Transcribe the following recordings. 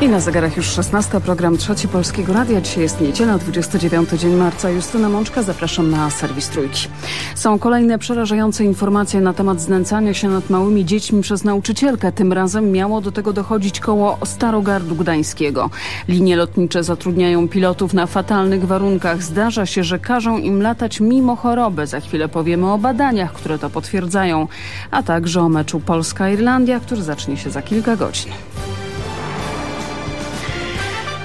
I na zegarach już 16. Program Trzeci Polskiego Radia. Dzisiaj jest niedziela, 29 dzień marca. Justyna Mączka, zapraszam na serwis Trójki. Są kolejne przerażające informacje na temat znęcania się nad małymi dziećmi przez nauczycielkę. Tym razem miało do tego dochodzić koło Starogardu Gdańskiego. Linie lotnicze zatrudniają pilotów na fatalnych warunkach. Zdarza się, że każą im latać mimo choroby. Za chwilę powiemy o badaniach, które to potwierdzają, a także o meczu Polska-Irlandia, który zacznie się za kilka godzin.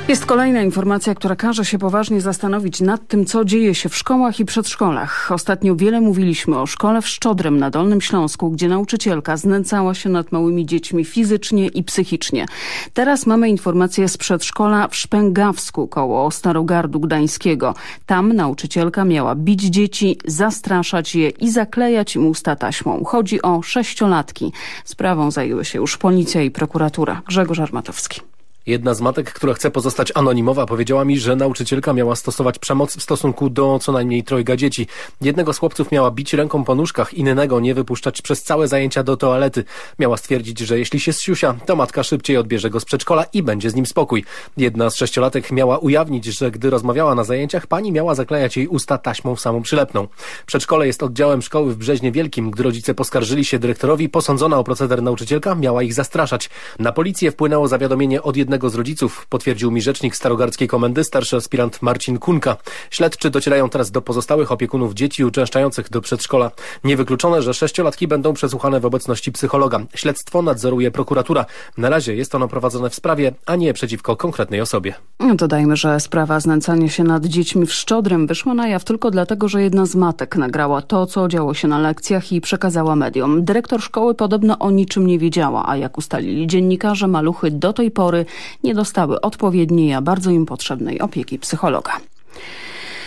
Jest kolejna informacja, która każe się poważnie zastanowić nad tym, co dzieje się w szkołach i przedszkolach. Ostatnio wiele mówiliśmy o szkole w Szczodrem na Dolnym Śląsku, gdzie nauczycielka znęcała się nad małymi dziećmi fizycznie i psychicznie. Teraz mamy informację z przedszkola w Szpęgawsku koło Starogardu Gdańskiego. Tam nauczycielka miała bić dzieci, zastraszać je i zaklejać im usta taśmą. Chodzi o sześciolatki. Sprawą zajęły się już policja i prokuratura. Grzegorz Armatowski. Jedna z matek, która chce pozostać anonimowa, powiedziała mi, że nauczycielka miała stosować przemoc w stosunku do co najmniej trojga dzieci. Jednego z chłopców miała bić ręką po nóżkach, innego nie wypuszczać przez całe zajęcia do toalety. Miała stwierdzić, że jeśli się zsiusia, to matka szybciej odbierze go z przedszkola i będzie z nim spokój. Jedna z sześciolatek miała ujawnić, że gdy rozmawiała na zajęciach, pani miała zaklejać jej usta taśmą samą przylepną. Przedszkole jest oddziałem szkoły w Brzeźnie Wielkim. Gdy rodzice poskarżyli się dyrektorowi, posądzona o proceder nauczycielka miała ich zastraszać. Na policję wpłynęło zawiadomienie od jednego jednego z rodziców, potwierdził mi rzecznik Starogardzkiej Komendy, starszy aspirant Marcin Kunka. Śledczy docierają teraz do pozostałych opiekunów dzieci uczęszczających do przedszkola. Niewykluczone, że sześciolatki będą przesłuchane w obecności psychologa. Śledztwo nadzoruje prokuratura. Na razie jest ono prowadzone w sprawie, a nie przeciwko konkretnej osobie. Dodajmy, że sprawa znęcania się nad dziećmi w Szczodrem wyszła na jaw tylko dlatego, że jedna z matek nagrała to, co działo się na lekcjach i przekazała mediom. Dyrektor szkoły podobno o niczym nie wiedziała, a jak ustalili dziennikarze, maluchy do tej pory nie dostały odpowiedniej, a bardzo im potrzebnej opieki psychologa.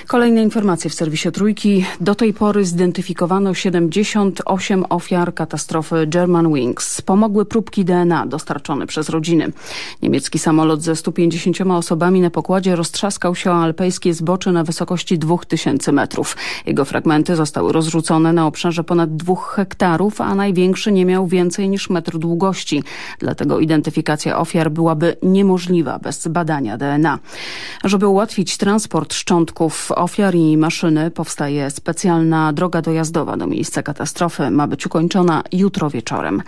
Kolejne informacje w serwisie Trójki. Do tej pory zidentyfikowano 78 ofiar katastrofy Germanwings. Pomogły próbki DNA dostarczone przez rodziny. Niemiecki samolot ze 150 osobami na pokładzie roztrzaskał się o alpejskie zbocze na wysokości 2000 metrów. Jego fragmenty zostały rozrzucone na obszarze ponad dwóch hektarów, a największy nie miał więcej niż metr długości. Dlatego identyfikacja ofiar byłaby niemożliwa bez badania DNA. Żeby ułatwić transport szczątków ofiar i maszyny powstaje specjalna droga dojazdowa do miejsca katastrofy. Ma być ukończona jutro wieczorem.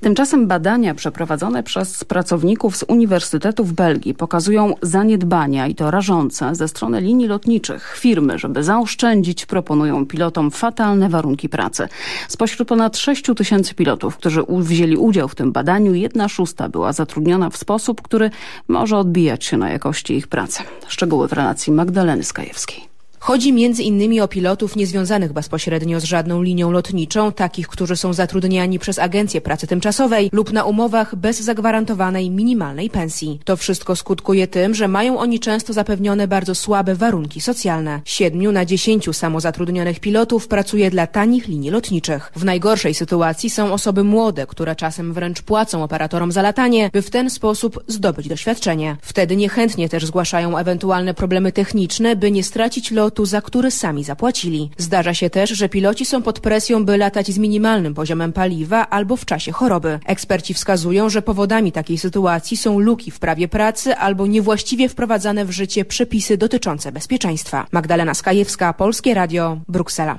Tymczasem badania przeprowadzone przez pracowników z Uniwersytetu w Belgii pokazują zaniedbania i to rażące ze strony linii lotniczych. Firmy, żeby zaoszczędzić, proponują pilotom fatalne warunki pracy. Spośród ponad 6 tysięcy pilotów, którzy wzięli udział w tym badaniu, jedna szósta była zatrudniona w sposób, który może odbijać się na jakości ich pracy. Szczegóły w relacji Magdaleny Skajewskiej. Chodzi między innymi o pilotów niezwiązanych bezpośrednio z żadną linią lotniczą, takich, którzy są zatrudniani przez Agencję Pracy Tymczasowej lub na umowach bez zagwarantowanej minimalnej pensji. To wszystko skutkuje tym, że mają oni często zapewnione bardzo słabe warunki socjalne. Siedmiu na dziesięciu samozatrudnionych pilotów pracuje dla tanich linii lotniczych. W najgorszej sytuacji są osoby młode, które czasem wręcz płacą operatorom za latanie, by w ten sposób zdobyć doświadczenie. Wtedy niechętnie też zgłaszają ewentualne problemy techniczne, by nie stracić lotu lotu, za który sami zapłacili. Zdarza się też, że piloci są pod presją, by latać z minimalnym poziomem paliwa albo w czasie choroby. Eksperci wskazują, że powodami takiej sytuacji są luki w prawie pracy albo niewłaściwie wprowadzane w życie przepisy dotyczące bezpieczeństwa. Magdalena Skajewska, Polskie Radio, Bruksela.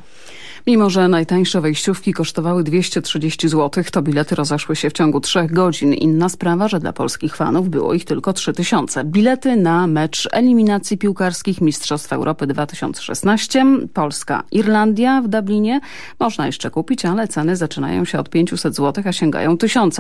Mimo, że najtańsze wejściówki kosztowały 230 zł, to bilety rozeszły się w ciągu trzech godzin. Inna sprawa, że dla polskich fanów było ich tylko 3000. Bilety na mecz eliminacji piłkarskich Mistrzostw Europy 2016 Polska-Irlandia w Dublinie można jeszcze kupić, ale ceny zaczynają się od 500 zł, a sięgają 1000.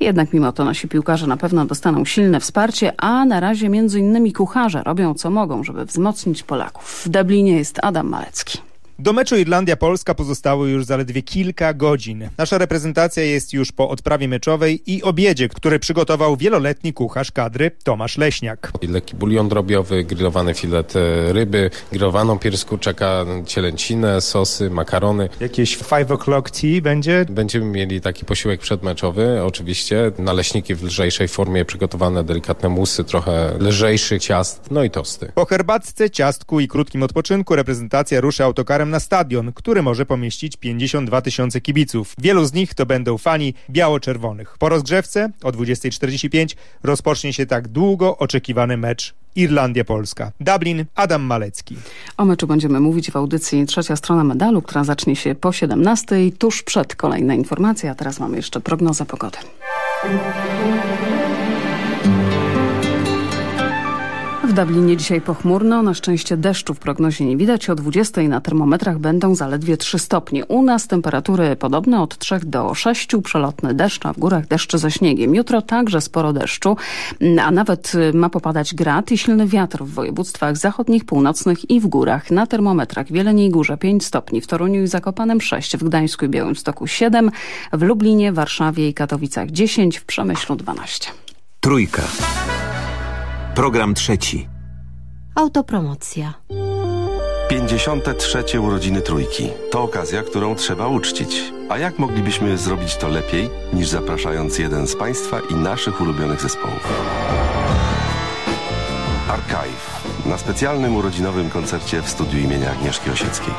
Jednak mimo to nasi piłkarze na pewno dostaną silne wsparcie, a na razie między innymi kucharze robią co mogą, żeby wzmocnić Polaków. W Dublinie jest Adam Malecki. Do meczu Irlandia-Polska pozostało już zaledwie kilka godzin. Nasza reprezentacja jest już po odprawie meczowej i obiedzie, który przygotował wieloletni kucharz kadry Tomasz Leśniak. Lekki bulion drobiowy, grillowany filet e, ryby, grillowaną piersku czeka cielęcinę, sosy, makarony. Jakieś 5 o'clock tea będzie? Będziemy mieli taki posiłek przedmeczowy, oczywiście. Naleśniki w lżejszej formie, przygotowane delikatne musy, trochę lżejszych ciast, no i tosty. Po herbatce, ciastku i krótkim odpoczynku reprezentacja rusza autokarem na stadion, który może pomieścić 52 tysiące kibiców. Wielu z nich to będą fani biało-czerwonych. Po rozgrzewce o 20.45 rozpocznie się tak długo oczekiwany mecz Irlandia-Polska. Dublin, Adam Malecki. O meczu będziemy mówić w audycji Trzecia Strona Medalu, która zacznie się po 17, tuż przed kolejne informacje, a teraz mamy jeszcze prognozę pogody. W Dublinie dzisiaj pochmurno, na szczęście deszczu w prognozie nie widać. O 20 na termometrach będą zaledwie 3 stopnie. U nas temperatury podobne od 3 do 6, przelotny deszcz, a w górach deszcz ze śniegiem. Jutro także sporo deszczu, a nawet ma popadać grad i silny wiatr w województwach zachodnich, północnych i w górach. Na termometrach w Jeleniej Górze 5 stopni, w Toruniu i Zakopanem 6, w Gdańsku i Białymstoku 7, w Lublinie, Warszawie i Katowicach 10, w Przemyślu 12. Trójka. Program trzeci. Autopromocja. 53. urodziny Trójki. To okazja, którą trzeba uczcić. A jak moglibyśmy zrobić to lepiej, niż zapraszając jeden z Państwa i naszych ulubionych zespołów? Archive. Na specjalnym urodzinowym koncercie w studiu imienia Agnieszki Osieckiej.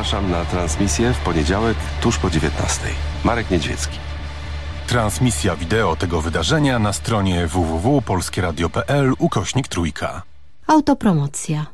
Zapraszam na transmisję w poniedziałek tuż po 19. Marek Niedźwiecki. Transmisja wideo tego wydarzenia na stronie www.polskieradio.pl ukośnik trójka. Autopromocja.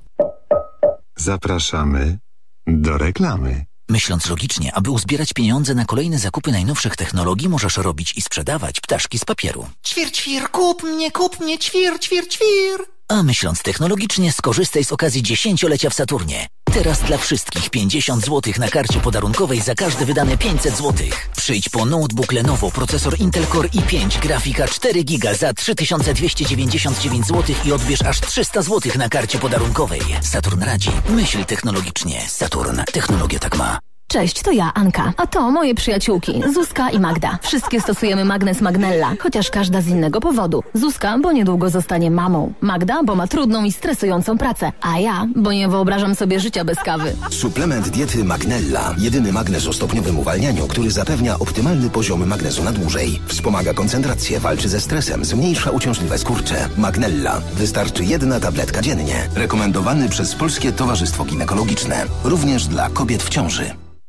Zapraszamy do reklamy. Myśląc logicznie, aby uzbierać pieniądze na kolejne zakupy najnowszych technologii, możesz robić i sprzedawać ptaszki z papieru. Ćwir, ćwir, kup mnie, kup mnie, ćwir, ćwir, ćwir. A myśląc technologicznie, skorzystaj z okazji dziesięciolecia w Saturnie. Teraz dla wszystkich 50 zł na karcie podarunkowej za każde wydane 500 zł. Przyjdź po notebook Lenovo, procesor Intel Core i5, grafika 4 GB za 3299 zł i odbierz aż 300 zł na karcie podarunkowej. Saturn radzi. Myśl technologicznie. Saturn. Technologia tak ma. Cześć, to ja, Anka. A to moje przyjaciółki, Zuzka i Magda. Wszystkie stosujemy magnes Magnella, chociaż każda z innego powodu. Zuzka, bo niedługo zostanie mamą. Magda, bo ma trudną i stresującą pracę. A ja, bo nie wyobrażam sobie życia bez kawy. Suplement diety Magnella. Jedyny magnes o stopniowym uwalnianiu, który zapewnia optymalny poziom magnezu na dłużej. Wspomaga koncentrację, walczy ze stresem, zmniejsza uciążliwe skurcze. Magnella. Wystarczy jedna tabletka dziennie. Rekomendowany przez Polskie Towarzystwo Ginekologiczne. Również dla kobiet w ciąży.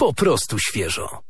Po prostu świeżo.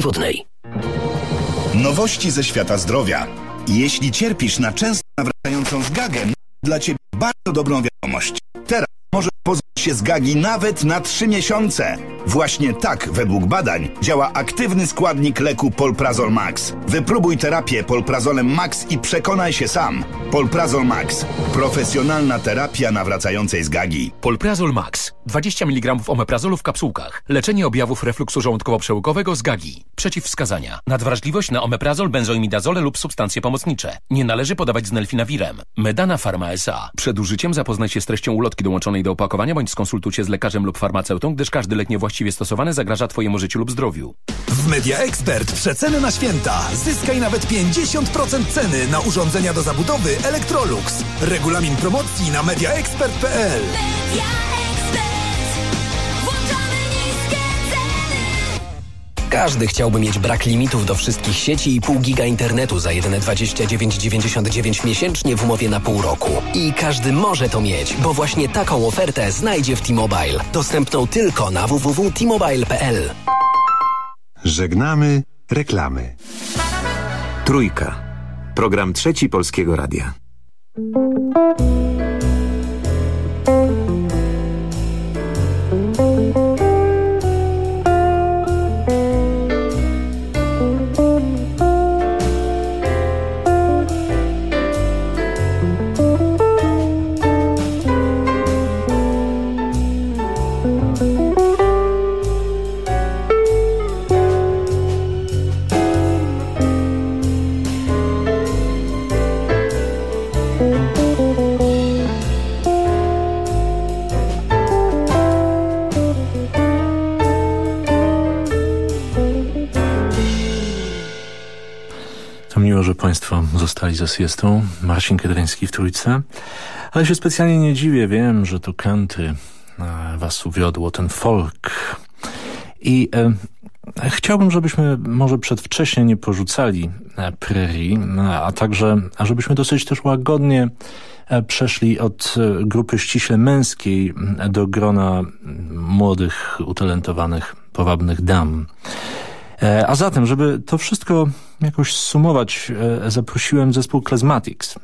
Wodnej. Nowości ze świata zdrowia. Jeśli cierpisz na często nawracającą zgagę, dla Ciebie bardzo dobrą wiadomość. Teraz możesz pozbyć się zgagi nawet na trzy miesiące. Właśnie tak, według badań, działa aktywny składnik leku Polprazol Max. Wypróbuj terapię Polprazolem Max i przekonaj się sam. Polprazol Max. Profesjonalna terapia nawracającej zgagi. Polprazol Max. 20 mg omeprazolu w kapsułkach. Leczenie objawów refluksu żołądkowo-przełykowego z gagi. Przeciwwskazania. Nadwrażliwość na omeprazol, benzoimidazole lub substancje pomocnicze. Nie należy podawać z nelfinawirem. Medana Pharma S.A. Przed użyciem zapoznaj się z treścią ulotki dołączonej do opakowania bądź skonsultujcie z lekarzem lub farmaceutą, gdyż każdy lek niewłaściwie stosowany zagraża Twojemu życiu lub zdrowiu. W Media Expert przeceny na święta. Zyskaj nawet 50% ceny na urządzenia do zabudowy Electrolux. Regulamin promocji na mediaexpert.pl. Każdy chciałby mieć brak limitów do wszystkich sieci i pół giga internetu za jedyne 29,99 miesięcznie w umowie na pół roku. I każdy może to mieć, bo właśnie taką ofertę znajdzie w T-Mobile. Dostępną tylko na www.tmobile.pl. Żegnamy reklamy. Trójka. Program trzeci Polskiego Radia. Zostali ze siestą. Marcin Kedryński w Trójce. Ale się specjalnie nie dziwię. Wiem, że to country e, Was uwiodło, ten folk. I e, chciałbym, żebyśmy może przedwcześnie nie porzucali e, prerii, a także, a żebyśmy dosyć też łagodnie e, przeszli od e, grupy ściśle męskiej do grona młodych, utalentowanych, powabnych dam. E, A zatem, żeby to wszystko jakoś sumować, e, zaprosiłem zespół Klezmatics.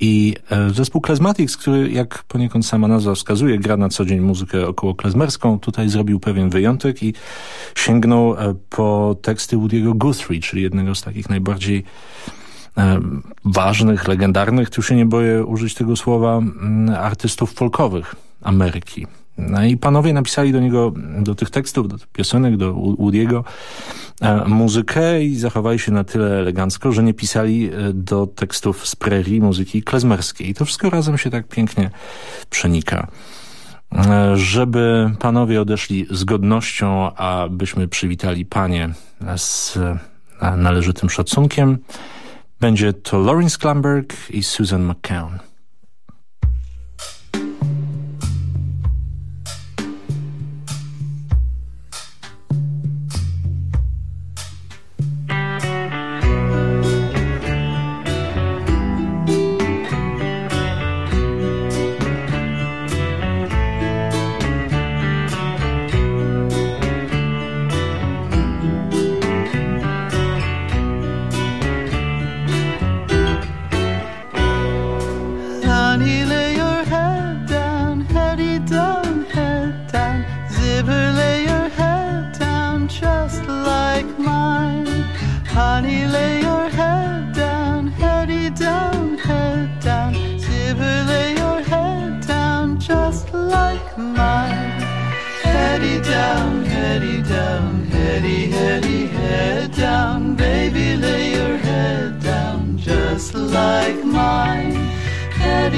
I e, zespół Klezmatics, który jak poniekąd sama nazwa wskazuje, gra na co dzień muzykę około klezmerską, tutaj zrobił pewien wyjątek i sięgnął po teksty Woody'ego Guthrie, czyli jednego z takich najbardziej ważnych, legendarnych, tu się nie boję użyć tego słowa, mm, artystów folkowych Ameryki. No i panowie napisali do niego, do tych tekstów, do piosenek, do Woody'ego e, muzykę i zachowali się na tyle elegancko, że nie pisali e, do tekstów z prerii muzyki klezmerskiej. I to wszystko razem się tak pięknie przenika. E, Żeby panowie odeszli z godnością, a byśmy przywitali panie z należytym szacunkiem, będzie to Lawrence Klamberg i Susan McCown.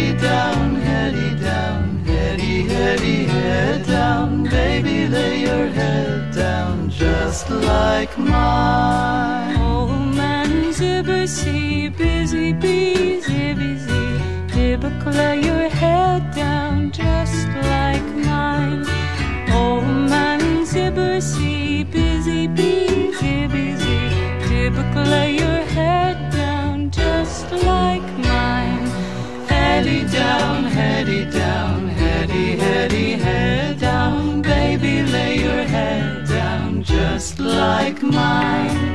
Heady down, heady down, heady, heady, head down. Baby, lay your head down just like mine. Oh man, zibber see, busy bee, zibby zee. Lay your head down just like mine. Oh man, zibber see, busy bee, zibby zee. Lay your head down just like mine. Heady down, heady down, heady, heady, head down. Baby, lay your head down just like mine.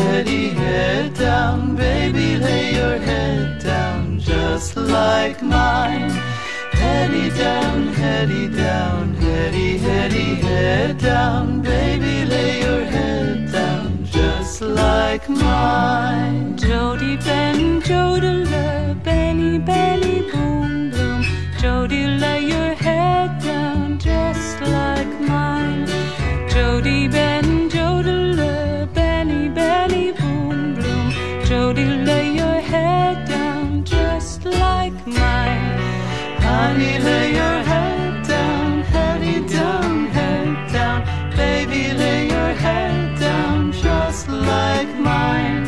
Heady, head down, baby, lay your head down just like mine. Heady down, heady down, heady, heady, head down, baby, lay your head down just like mine. Jody Ben, Jodela, Benny, Benny, boom, boom. Jody, lay your head down just like mine. Jody Ben, Honey, lay your head down, heady down, head down. Baby, lay your head down just like mine.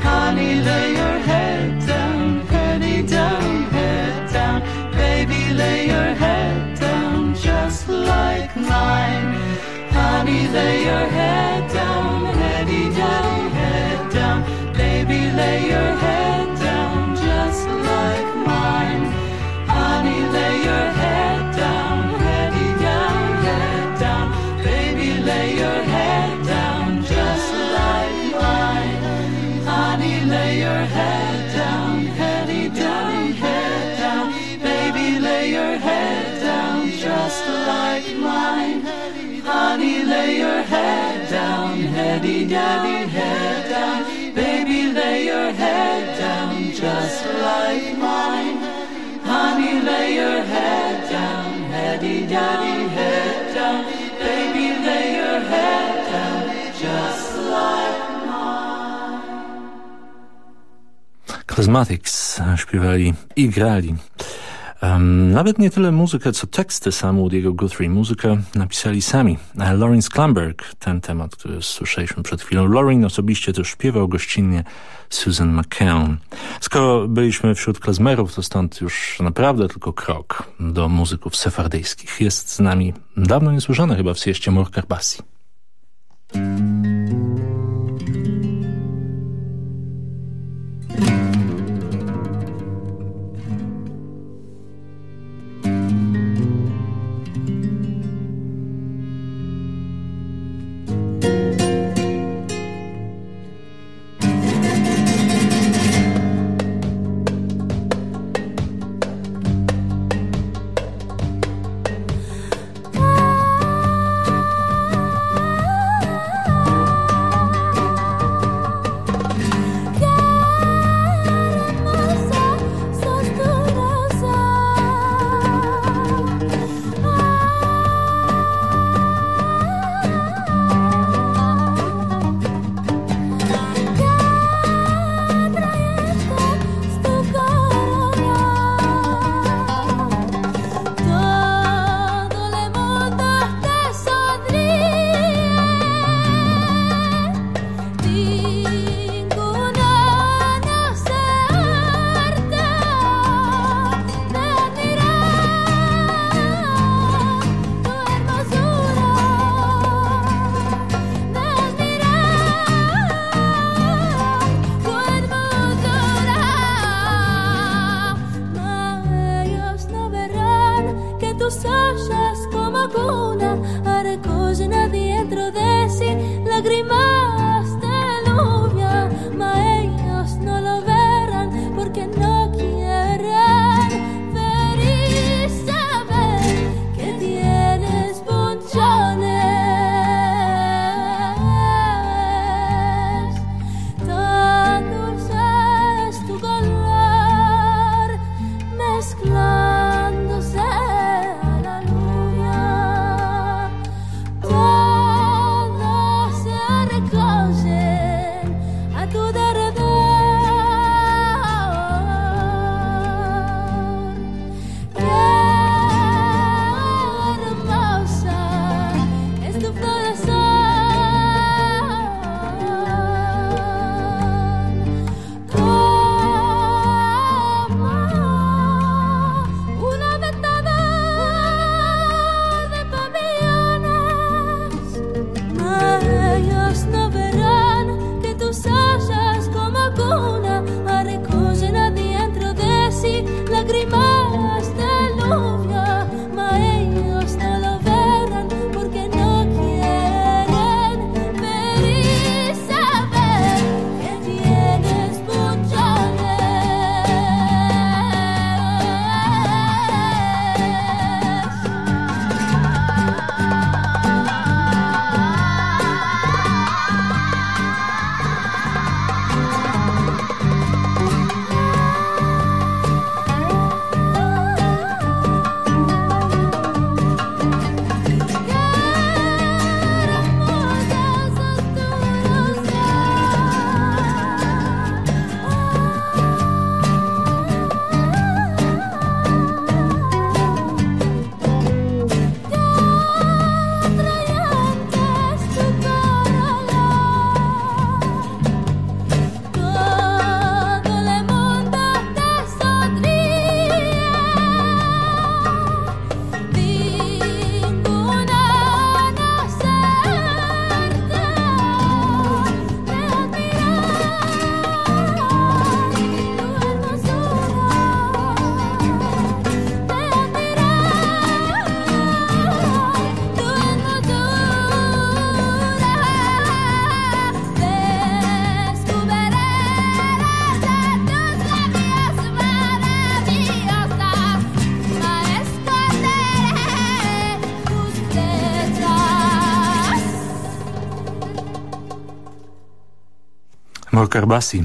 Honey, lay your head down, heady down, head down. Baby, lay your head down just like mine. Honey, lay your head down, head down, heady down, head down. Baby, lay your head down just like mine. Honey, lay your head down, heady down, head down. Baby, lay your head down just like mine. Charismatics śpiewali i grali. Um, nawet nie tyle muzykę, co teksty Woody'ego Guthrie. Muzykę napisali sami. Lawrence Klumberg, ten temat, który słyszeliśmy przed chwilą. Lauren osobiście też śpiewał gościnnie Susan McKeown. Skoro byliśmy wśród klezmerów, to stąd już naprawdę tylko krok do muzyków sefardyjskich. Jest z nami dawno niesłyszany chyba w sieście Morkar Bassi.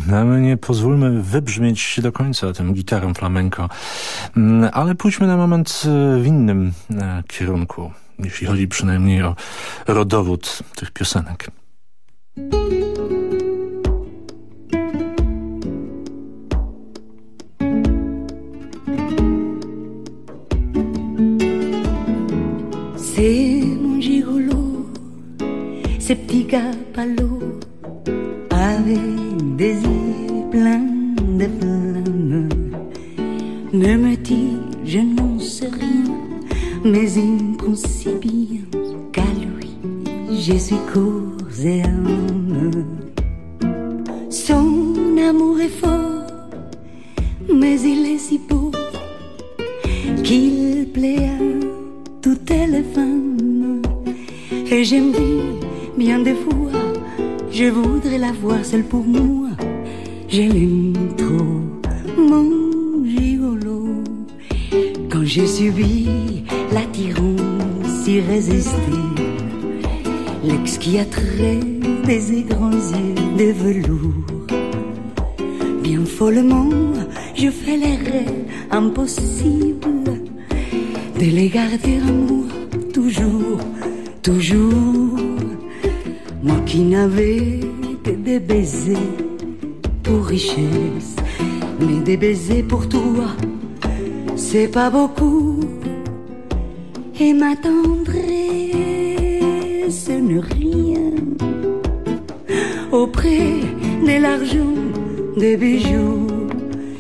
No, my nie pozwólmy wybrzmieć do końca tę gitarę flamenco. Mm, ale pójdźmy na moment e, w innym e, kierunku, jeśli chodzi przynajmniej o rodowód tych piosenek. C'est mon gigolo, ces petits avec des yeux pleins de flammes. Ne me dis, je n'en sais rien, mais il prend si bien qu'à lui, je suis corps et âme. Son amour est fort, mais il est si beau qu'il plaît à toutes les femmes. Et j'aime bien des fois, je voudrais la voir seule pour moi. Je l'aime trop, mon gigolo. Quand j'ai subi l'attirance irrésistible, l'ex des grands yeux de velours. Bien follement, je fais les rêves impossibles de les garder à moi toujours, toujours. Moi qui n'avais que des baisers richesse, mais des baisers pour toi, c'est pas beaucoup. Et ma tendresse n'est rien auprès de l'argent, des bijoux.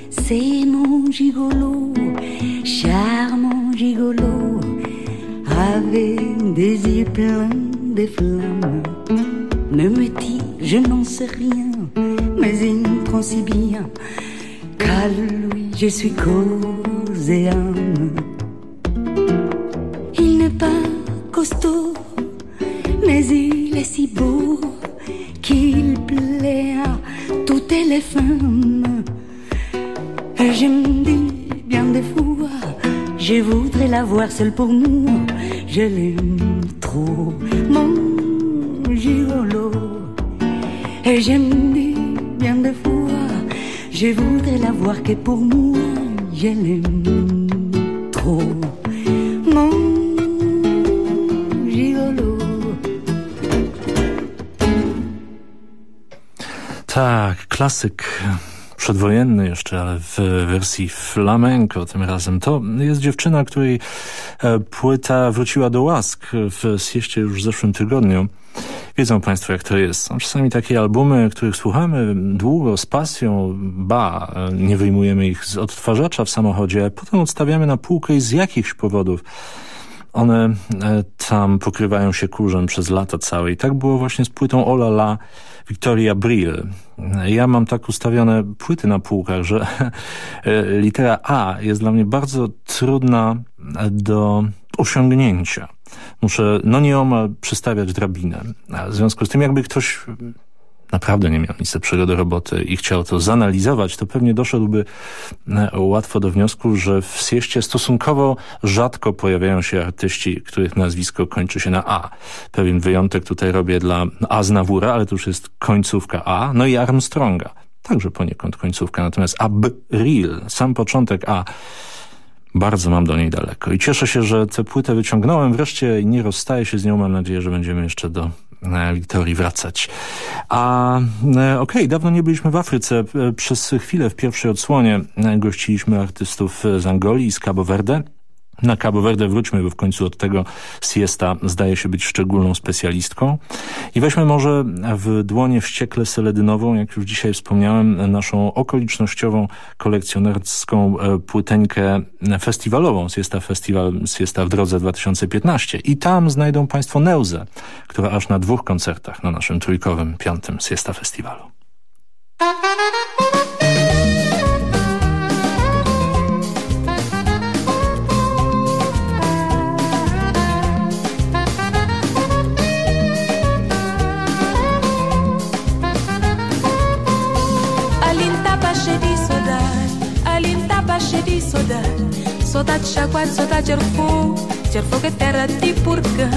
C'est mon gigolo, charmant gigolo, avec des yeux pleins de flammes. Ne me dis, je n'en sais rien, si bien qu'à lui je suis cause et âme. Il n'est pas costaud, mais il est si beau qu'il plaît à toutes les femmes. Et je me dis bien des fois, je voudrais la voir seule pour moi. Je l'aime trop, mon gigolo. Et je je voudrais la voir que pour moi. Je l'aime trop, mon gigolo. Tak, klasyk przedwojenny jeszcze, ale w wersji flamenco tym razem. To jest dziewczyna, której e, płyta wróciła do łask w Sieście już w zeszłym tygodniu. Wiedzą Państwo, jak to jest. Są czasami takie albumy, których słuchamy długo, z pasją, ba, nie wyjmujemy ich z odtwarzacza w samochodzie, a potem odstawiamy na półkę i z jakichś powodów one e, tam pokrywają się kurzem przez lata całe. I tak było właśnie z płytą Ola La Victoria Brill. Ja mam tak ustawione płyty na półkach, że e, litera A jest dla mnie bardzo trudna do osiągnięcia. Muszę no nieomal przystawiać drabinę. W związku z tym jakby ktoś naprawdę nie miał nic lepszego do roboty i chciał to zanalizować, to pewnie doszedłby e, łatwo do wniosku, że w sieście stosunkowo rzadko pojawiają się artyści, których nazwisko kończy się na A. Pewien wyjątek tutaj robię dla Aznawura, ale to już jest końcówka A, no i Armstronga. Także poniekąd końcówka, natomiast Abril, sam początek A, bardzo mam do niej daleko. I cieszę się, że tę płytę wyciągnąłem wreszcie i nie rozstaję się z nią. Mam nadzieję, że będziemy jeszcze do e, Wiktorii wracać. A e, okej, okay, dawno nie byliśmy w Afryce. E, przez chwilę w pierwszej odsłonie gościliśmy artystów z Angolii i z Cabo Verde. Na Cabo Verde wróćmy, bo w końcu od tego Siesta zdaje się być szczególną specjalistką. I weźmy może w dłonie wściekle seledynową, jak już dzisiaj wspomniałem, naszą okolicznościową, kolekcjonerską płyteńkę festiwalową Siesta Festiwal Siesta w drodze 2015. I tam znajdą Państwo Neuzę, która aż na dwóch koncertach na naszym trójkowym, piątym Siesta Festiwalu. Saudade jaguar, saudade arfu, Cer fogo é terra de porcã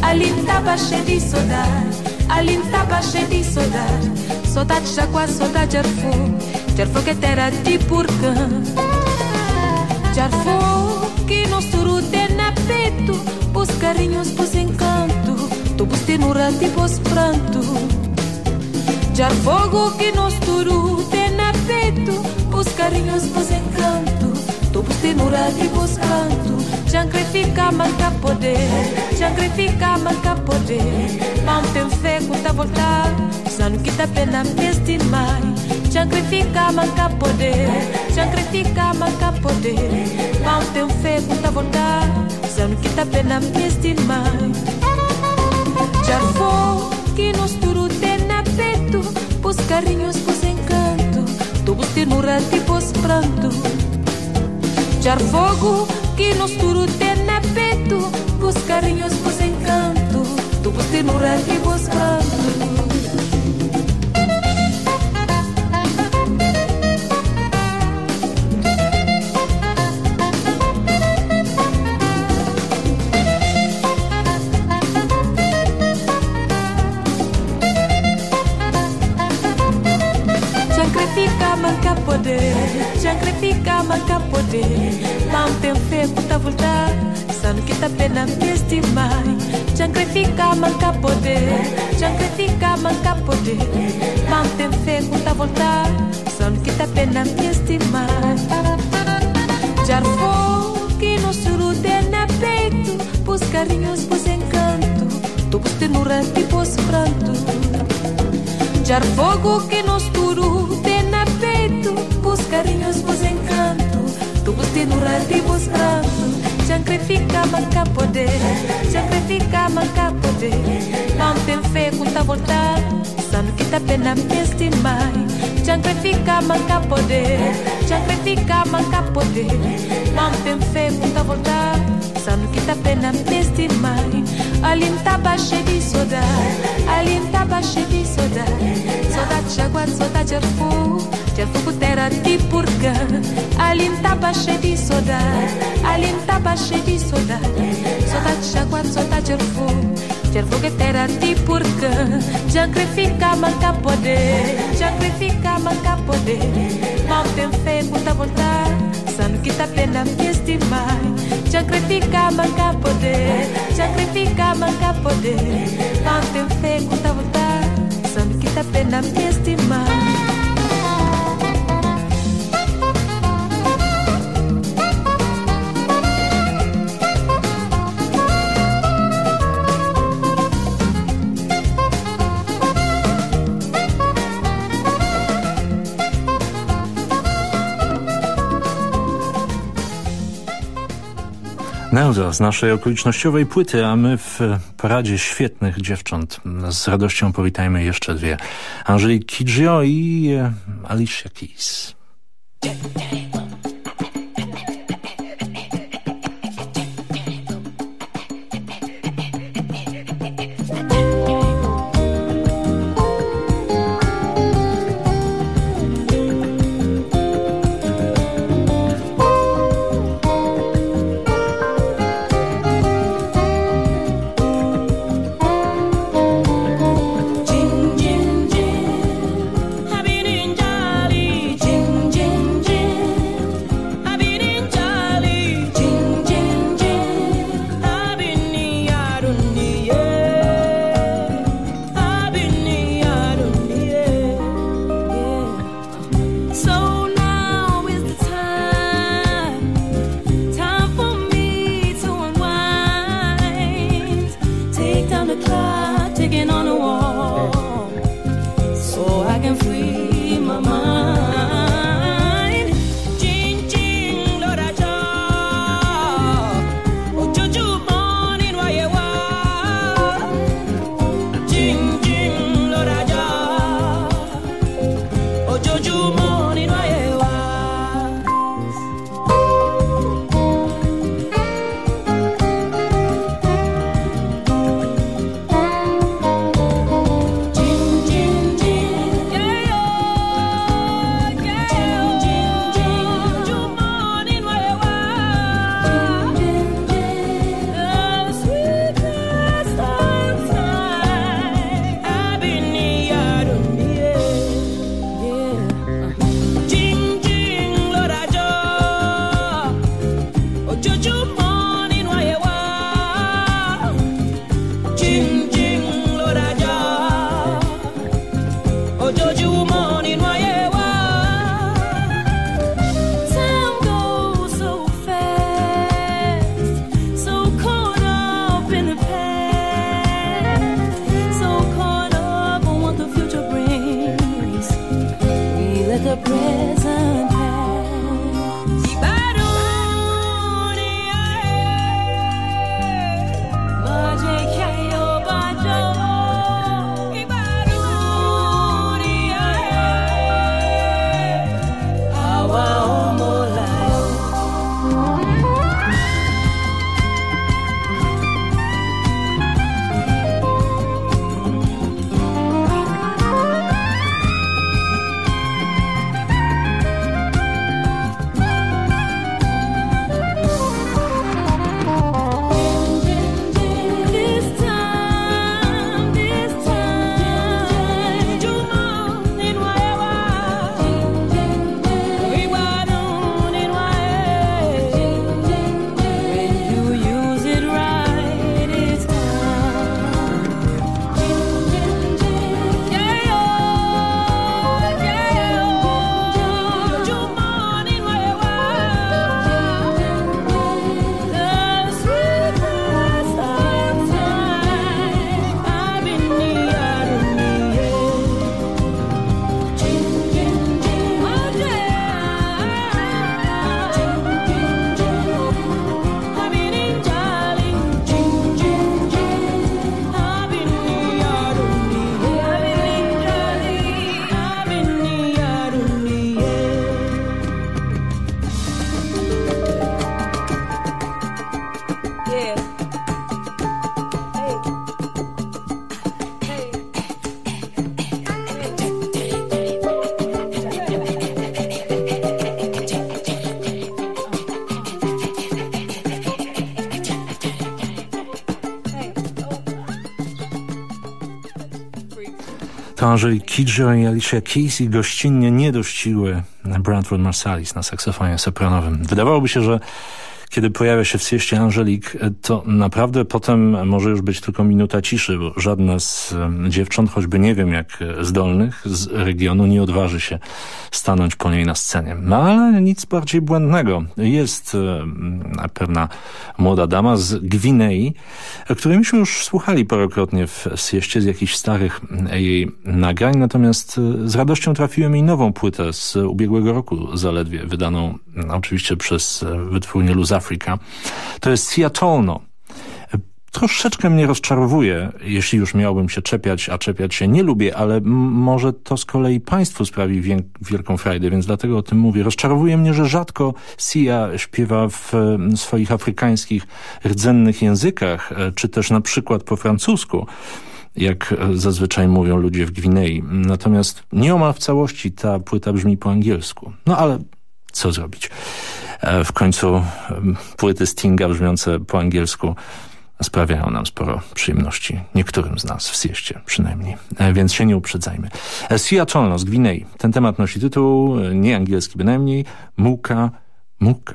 Ali estava cheio de saudade Ali estava cheio de saudade de jaguar, saudade arfu, Cer fogo é terra de porcã Cer fogo que nos suru de na peito Pus carinhos, pus encanto Tu pus tenura, te pus pranto Cer fogo que nos suru de na peito Pus carinhos, pus encanto stimurati buscando Giancrifica manca poder Giancrifica manca poder Mão tem fé com tá voltar Sano que tá pena me estimar Giancrifica manca poder Giancrifica manca poder Mão tem fé com tá voltar Sano que tá pena me estimar Já vou que nos turu tem na peito Pus carinhos, pus encanto Tu bus ternura, te pus pranto echar fogo que nos turu tem na peito, vos carinhos, vos encanto, tu vos ternura e vos canto. vez tem fé para voltar Sano que tá pena peste mai Já fica manca poder Já fica manca poder. Não tem fé para voltar Sano que tá pena peste mai Já que nos surute na peito Pus carinhos, pus encanto Tu pus tenura, te pus pranto Já fogo que nos surute na peito Pus carinhos, pus encanto platibus rasu Ceancrifica mancapo de Ceancrifica mancapo de Ontem fe cum ta voltar. Să nu chita pe n-am pesti mai Ceancrifica mancapo de Ceancrifica mancapo de Ontem fe cum ta voltar. Să nu chita pe n-am mai Alim tabașe di soda. Alim tabașe di soda. Soda ceaguat, soda cerfur Știa fukutera ti purga Alim tapa di soda Alim tapa di soda Soda chakwa soda cerfu Cerfu ketera ti purga Jacrifica manca pode Jacrifica manca pode Mountain fe muta volta San kita pena piesti mai Jacrifica manca pode Jacrifica manca pode Mountain fe muta volta San kita pena piesti mai Neuza z naszej okolicznościowej płyty, a my w paradzie świetnych dziewcząt. Z radością powitajmy jeszcze dwie. Angelique Kidjo i e, Alicia Keys. Angelique Kidjo i Alicia Keys i gościnnie nie dościły Brantford Marsalis na saksofonie sopranowym. Wydawałoby się, że kiedy pojawia się w sieście Angelik, to naprawdę potem może już być tylko minuta ciszy, bo żadna z dziewcząt, choćby nie wiem jak zdolnych z regionu, nie odważy się stanąć po niej na scenie. No ale nic bardziej błędnego. Jest pewna młoda dama z Gwinei, której myśmy już słuchali parokrotnie w sieście z jakichś starych jej nagrań, natomiast z radością trafiłem jej nową płytę z ubiegłego roku zaledwie, wydaną oczywiście przez wytwórnię Luz Africa. To jest Sia Tolno. Troszeczkę mnie rozczarowuje, jeśli już miałbym się czepiać, a czepiać się nie lubię, ale może to z kolei państwu sprawi wielką frajdę, więc dlatego o tym mówię. Rozczarowuje mnie, że rzadko Sia śpiewa w swoich afrykańskich rdzennych językach, czy też na przykład po francusku jak zazwyczaj mówią ludzie w Gwinei. Natomiast nieomal w całości ta płyta brzmi po angielsku. No ale co zrobić? W końcu płyty Stinga brzmiące po angielsku sprawiają nam sporo przyjemności. Niektórym z nas w sieście przynajmniej. Więc się nie uprzedzajmy. Sia Cholno z Gwinei. Ten temat nosi tytuł, nie angielski bynajmniej, Muka Muka.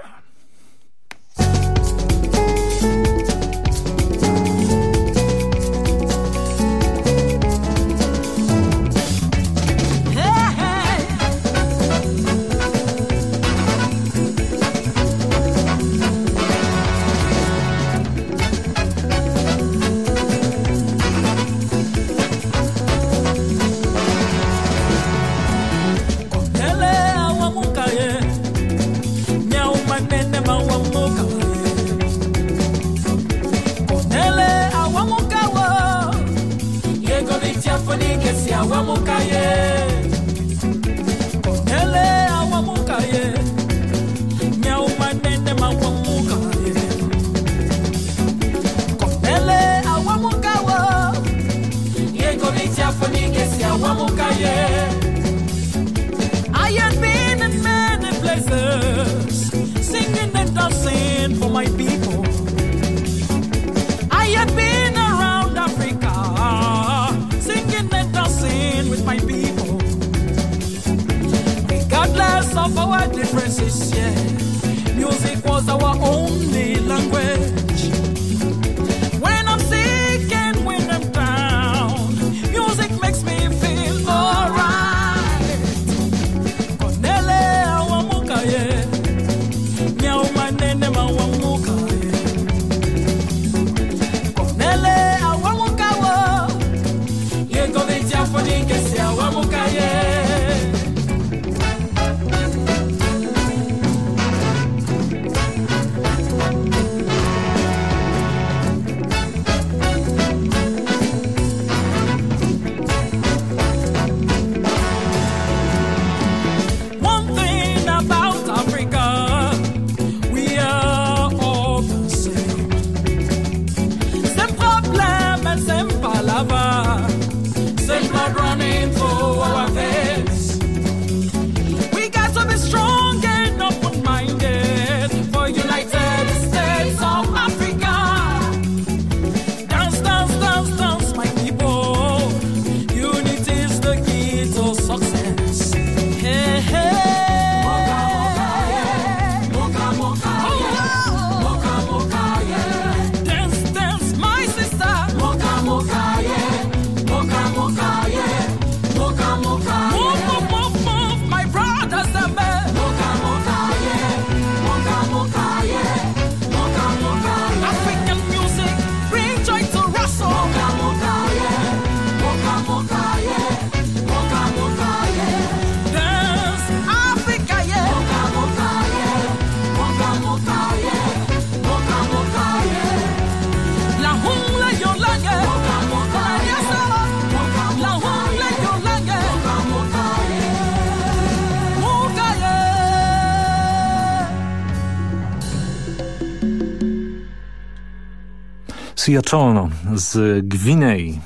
Siachono z Gwinei.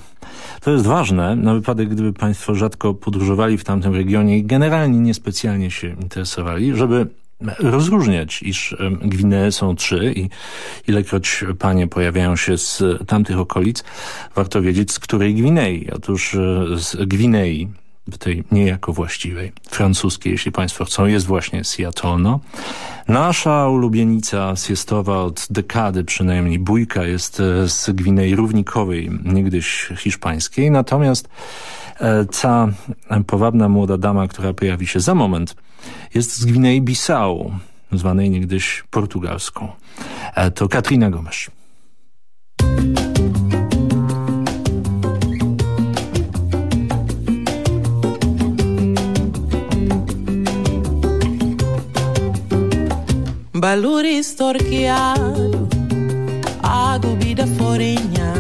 To jest ważne na wypadek, gdyby Państwo rzadko podróżowali w tamtym regionie i generalnie niespecjalnie się interesowali, żeby rozróżniać, iż Gwinee są trzy i ilekroć panie pojawiają się z tamtych okolic, warto wiedzieć z której Gwinei. Otóż e, z Gwinei tej niejako właściwej, francuskiej, jeśli Państwo chcą, jest właśnie Seattle. Nasza ulubienica siestowa od dekady przynajmniej, bójka jest e, z Gwinei Równikowej, niegdyś hiszpańskiej, natomiast e, ta powabna młoda dama, która pojawi się za moment, jest z Gwinei Bissau, zwanej niegdyś portugalską. E, to Katrina Gomes. Baluri storchiato, a gubida forenha,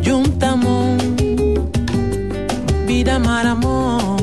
juntamon, vida maramon.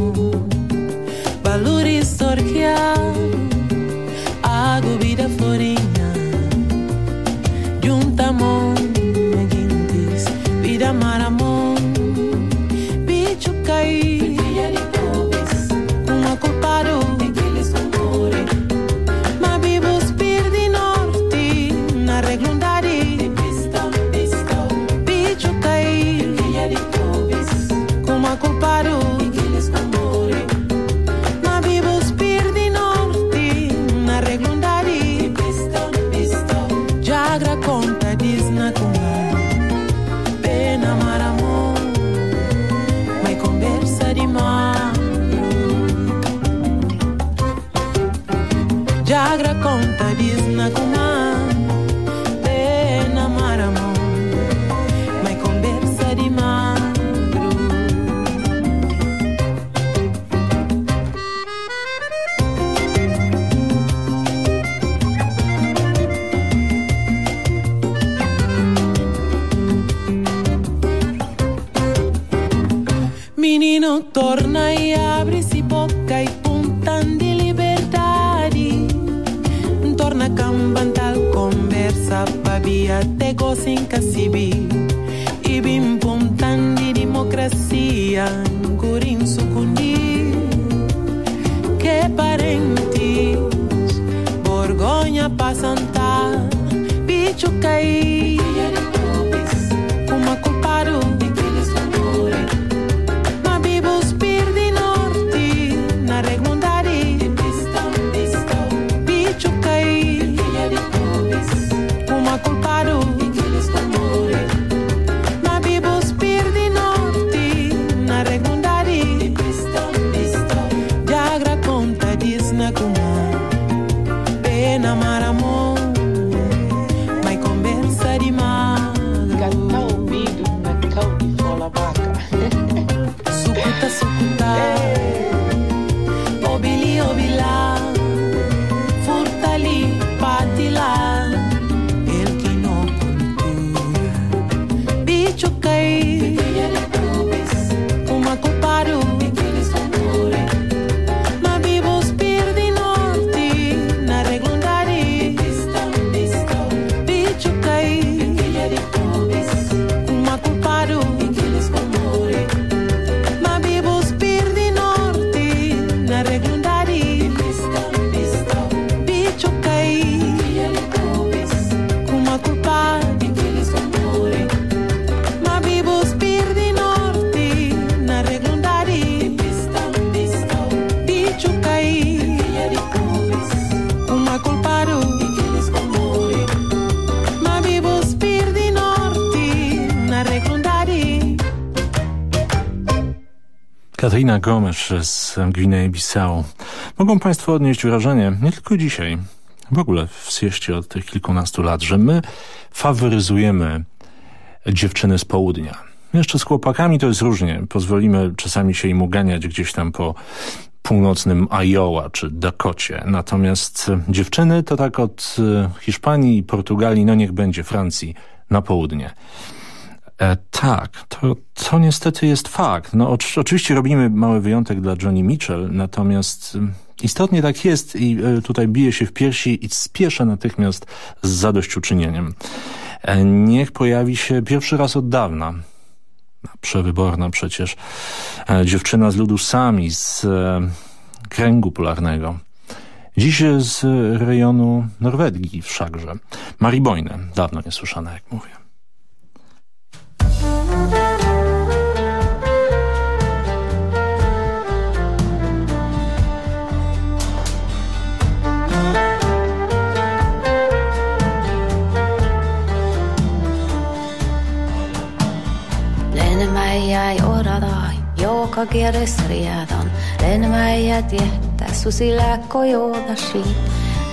Katarina Gomes z Gwinei-Bissau. Mogą Państwo odnieść wrażenie, nie tylko dzisiaj, w ogóle w sieście od tych kilkunastu lat, że my faworyzujemy dziewczyny z południa. Jeszcze z chłopakami to jest różnie. Pozwolimy czasami się im uganiać gdzieś tam po północnym Iowa czy Dakocie. Natomiast dziewczyny to tak od Hiszpanii i Portugalii, no niech będzie Francji na południe. E, tak, to, to niestety jest fakt. No, oczywiście robimy mały wyjątek dla Johnny Mitchell, natomiast mm, istotnie tak jest i e, tutaj bije się w piersi i spieszę natychmiast z zadośćuczynieniem. E, niech pojawi się pierwszy raz od dawna. Przewyborna przecież. E, dziewczyna z ludu sami, z kręgu polarnego. Dziś z rejonu Norwegii wszakże. Maribojne, dawno niesłyszane, jak mówię. róka gjerë sëri adon Ren ma e atje Ta susila kojo da shi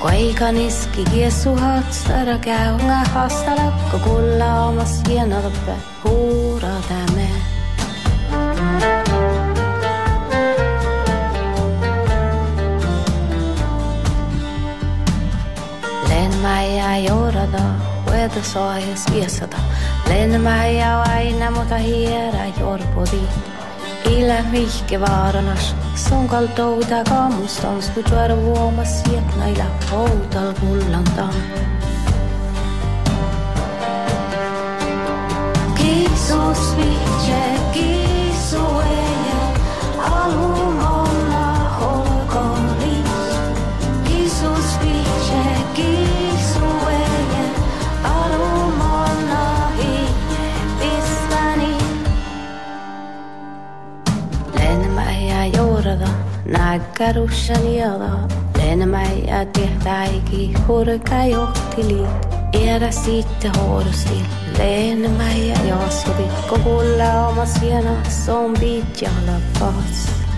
Kuej ka niski gjesu hot Sëra gau nga hasarap Kukulla omas jena dhe pe Hura dhe me Len ma e da Uedë sojes gjesa da Len ma e awaj hiera Jorë po Ile mich gewaranas, songal touda kamustans, kui tuer vuomas siet naila koudal kullandan. Kiisus vihje, kiisu eie, alue. Naggarushan i lenemai adehtaigi, hurgayo tili, era sitte horusti, lenemai ja sovi, kokulla omas hiena, zombit jala vaas.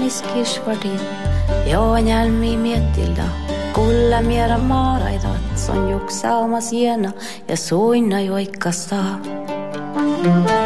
mis kisvadin. Joonjälmi miettilda, kulla miera maaraidat, on juksa omas hiena ja suinna joikassa. Thank you.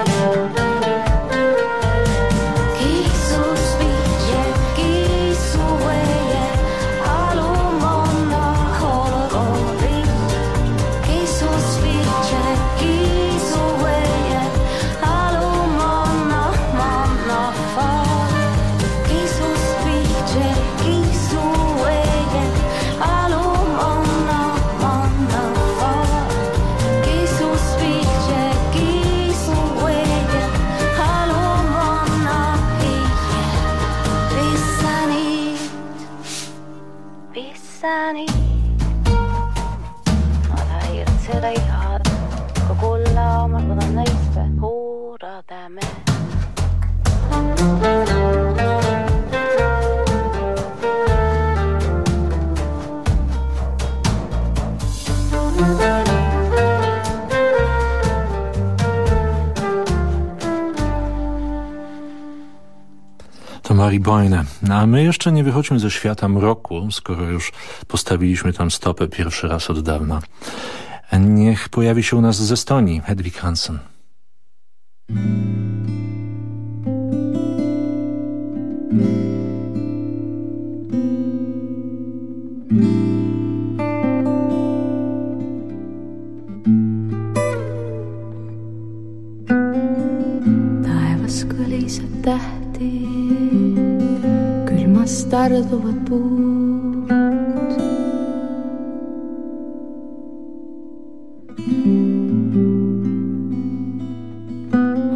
Maribojne. No, a my jeszcze nie wychodźmy ze świata mroku, skoro już postawiliśmy tam stopę pierwszy raz od dawna. Niech pojawi się u nas z Estonii Hedwig Hansen. Tarduvad puud.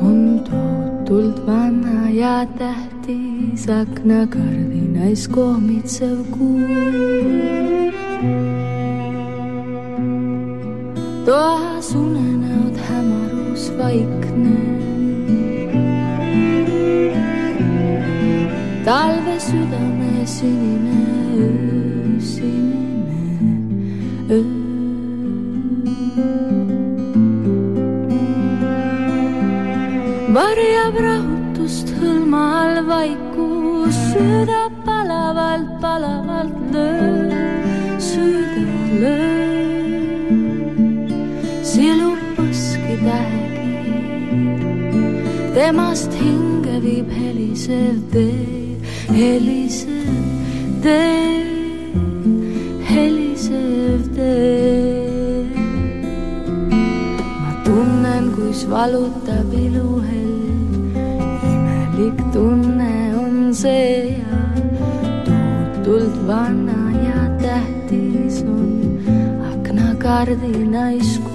on tohutult vana ja tähtis aknakardinais kohmitsev kuu. toas unenäod hämarus vaikne. talve südame sinine öö, sinine öö. varjab rahutust hõlma all vaikus, süda palavalt, palavalt lööb, süda lööb. silub põski tähekiir, temast hinge viib helisev tee, helisev tee, helisev tee. ma tunnen, kus valutab iluheld, imelik tunne on see ja tohutult vana ja tähtis on aknakardinaiskuu.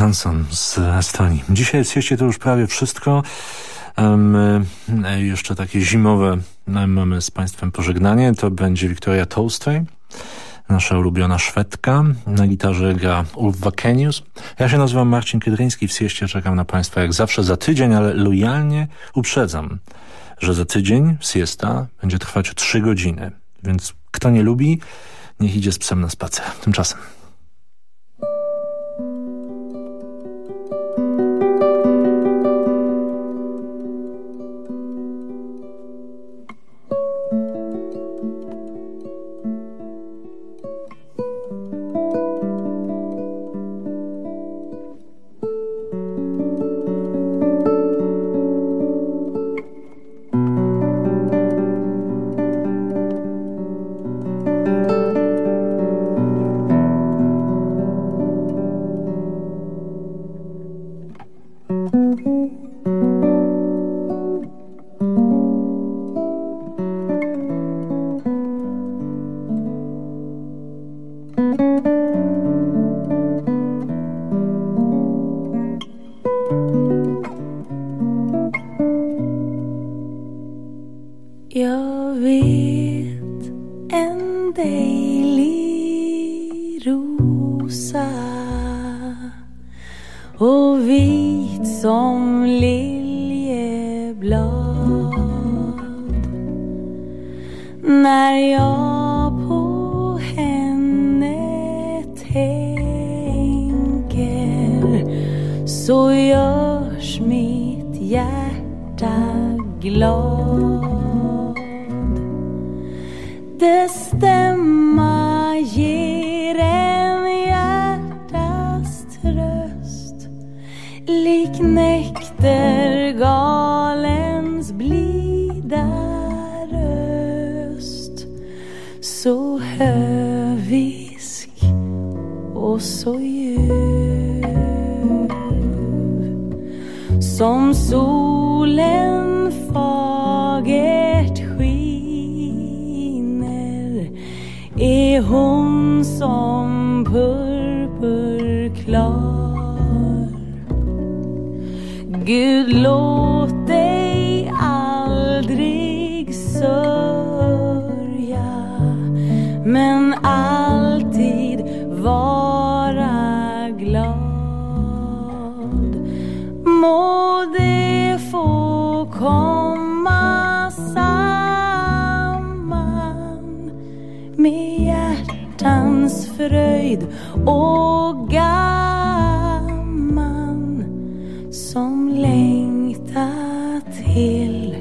Hanson z Estonii. Dzisiaj w to już prawie wszystko. Um, jeszcze takie zimowe mamy z Państwem pożegnanie. To będzie Victoria Toastway, nasza ulubiona Szwedka. Na gitarze gra Ulf Wakenius. Ja się nazywam Marcin Kydryński. W Sieście czekam na Państwa jak zawsze za tydzień, ale lojalnie uprzedzam, że za tydzień siesta będzie trwać 3 godziny. Więc kto nie lubi, niech idzie z psem na spacer. Tymczasem. Och så ljuv som solen fagert skiner. Är hon som purpurklar. Gud låt fröjd och gamman som längtar till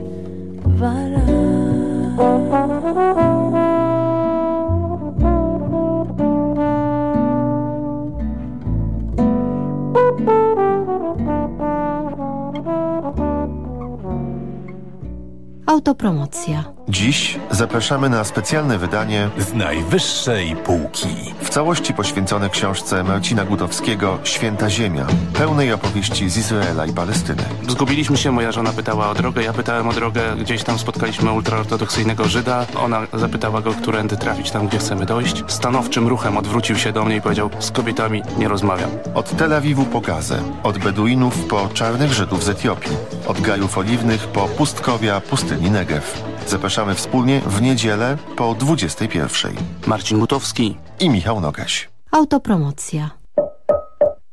Autopromocja. Dziś zapraszamy na specjalne wydanie z najwyższej półki. W całości poświęcone książce Marcina Gutowskiego Święta Ziemia, pełnej opowieści z Izraela i Palestyny. Zgubiliśmy się, moja żona pytała o drogę, ja pytałem o drogę, gdzieś tam spotkaliśmy ultraortodoksyjnego Żyda, ona zapytała go, którędy trafić tam, gdzie chcemy dojść. Stanowczym ruchem odwrócił się do mnie i powiedział, z kobietami nie rozmawiam. Od Tel Awiwu po Gazę, od Beduinów po czarnych Żydów z Etiopii, od gajów oliwnych po pustkowia pustyni Negew. Zapraszamy wspólnie w niedzielę po 21. Marcin Gutowski i Michał Nogaś. Autopromocja.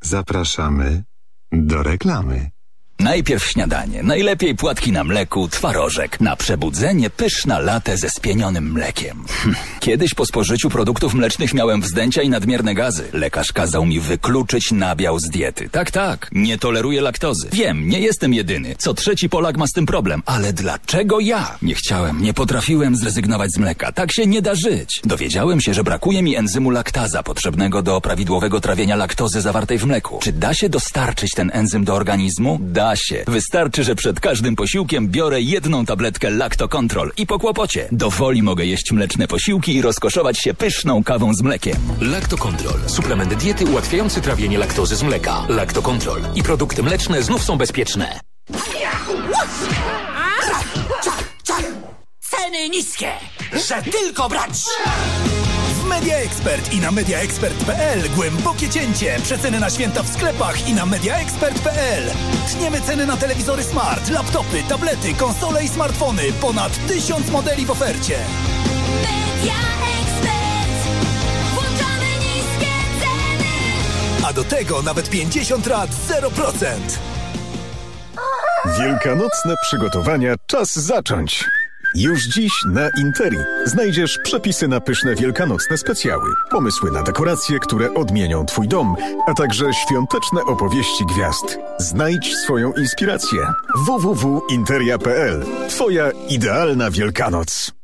Zapraszamy do reklamy. Najpierw śniadanie, najlepiej płatki na mleku, twarożek, na przebudzenie pyszna latę ze spienionym mlekiem. Hm. Kiedyś po spożyciu produktów mlecznych miałem wzdęcia i nadmierne gazy. Lekarz kazał mi wykluczyć nabiał z diety. Tak, tak, nie toleruję laktozy. Wiem, nie jestem jedyny. Co trzeci Polak ma z tym problem. Ale dlaczego ja? Nie chciałem, nie potrafiłem zrezygnować z mleka. Tak się nie da żyć. Dowiedziałem się, że brakuje mi enzymu laktaza, potrzebnego do prawidłowego trawienia laktozy zawartej w mleku. Czy da się dostarczyć ten enzym do organizmu? Da Wystarczy, że przed każdym posiłkiem biorę jedną tabletkę Lactocontrol i po kłopocie. Do woli mogę jeść mleczne posiłki i rozkoszować się pyszną kawą z mlekiem. Lactocontrol. Suplement diety ułatwiający trawienie laktozy z mleka. Lactocontrol. I produkty mleczne znów są bezpieczne. Ceny niskie, że tylko brać! W Media Expert i na mediaexpert.pl głębokie cięcie. Przeceny na święta w sklepach i na mediaexpert.pl. Tniemy ceny na telewizory smart, laptopy, tablety, konsole i smartfony. Ponad tysiąc modeli w ofercie. Media Expert. Włączamy niskie ceny. A do tego nawet 50 lat 0%. Wielkanocne przygotowania czas zacząć. Już dziś na Interi znajdziesz przepisy na pyszne wielkanocne specjały, pomysły na dekoracje, które odmienią Twój dom, a także świąteczne opowieści gwiazd. Znajdź swoją inspirację. www.interia.pl Twoja idealna Wielkanoc.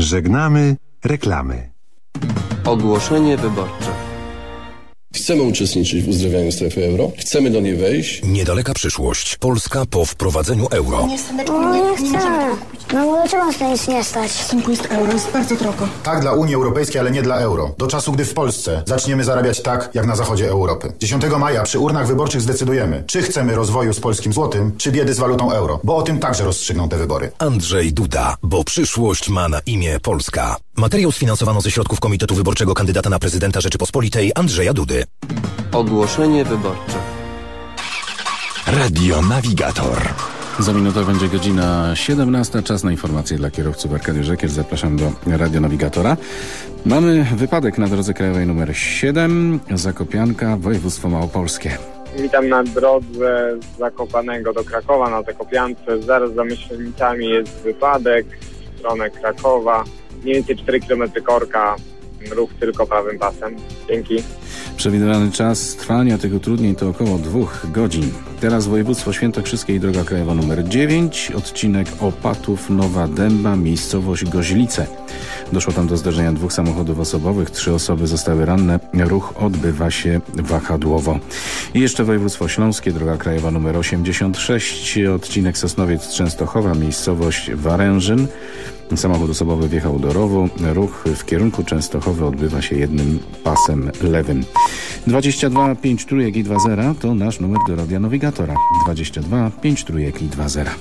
Żegnamy reklamy. Ogłoszenie wyborcze. Chcemy uczestniczyć w uzdrawianiu strefy euro, chcemy do niej wejść. Niedaleka przyszłość. Polska po wprowadzeniu euro. Nie no nie chcę. No bo dlaczego nas na nic nie stać? Synku, jest euro, jest bardzo drogo. Tak dla Unii Europejskiej, ale nie dla euro. Do czasu, gdy w Polsce zaczniemy zarabiać tak, jak na zachodzie Europy. 10 maja przy urnach wyborczych zdecydujemy, czy chcemy rozwoju z polskim złotym, czy biedy z walutą euro. Bo o tym także rozstrzygną te wybory. Andrzej Duda, bo przyszłość ma na imię Polska. Materiał sfinansowano ze środków Komitetu Wyborczego kandydata na prezydenta Rzeczypospolitej Andrzeja Dudy. Ogłoszenie wyborcze. Radio Navigator. Za minutę będzie godzina 17. Czas na informacje dla kierowców Arkadiusz Żekier. Zapraszam do radionawigatora. Mamy wypadek na drodze krajowej numer 7, Zakopianka, województwo małopolskie. Witam na drodze z Zakopanego do Krakowa na Zakopiance. Zaraz za Myślenicami jest wypadek w stronę Krakowa. Mniej więcej 4 km korka, ruch tylko prawym pasem. Dzięki. Przewidywany czas trwania tych utrudnień to około dwóch godzin. Teraz województwo świętokrzyskie i droga krajowa numer 9, odcinek Opatów Nowa Dęba, miejscowość Goźlice. Doszło tam do zdarzenia dwóch samochodów osobowych, trzy osoby zostały ranne, ruch odbywa się wahadłowo. I jeszcze województwo śląskie, droga krajowa numer 86, odcinek Sosnowiec Częstochowa, miejscowość Warężyn. Samochód osobowy wjechał do rowu. Ruch w kierunku Częstochowy odbywa się jednym pasem lewym. 22 5 trójek i 2 zera to nasz numer do Radia Navigatora. 22 5 trójek i 2 zera.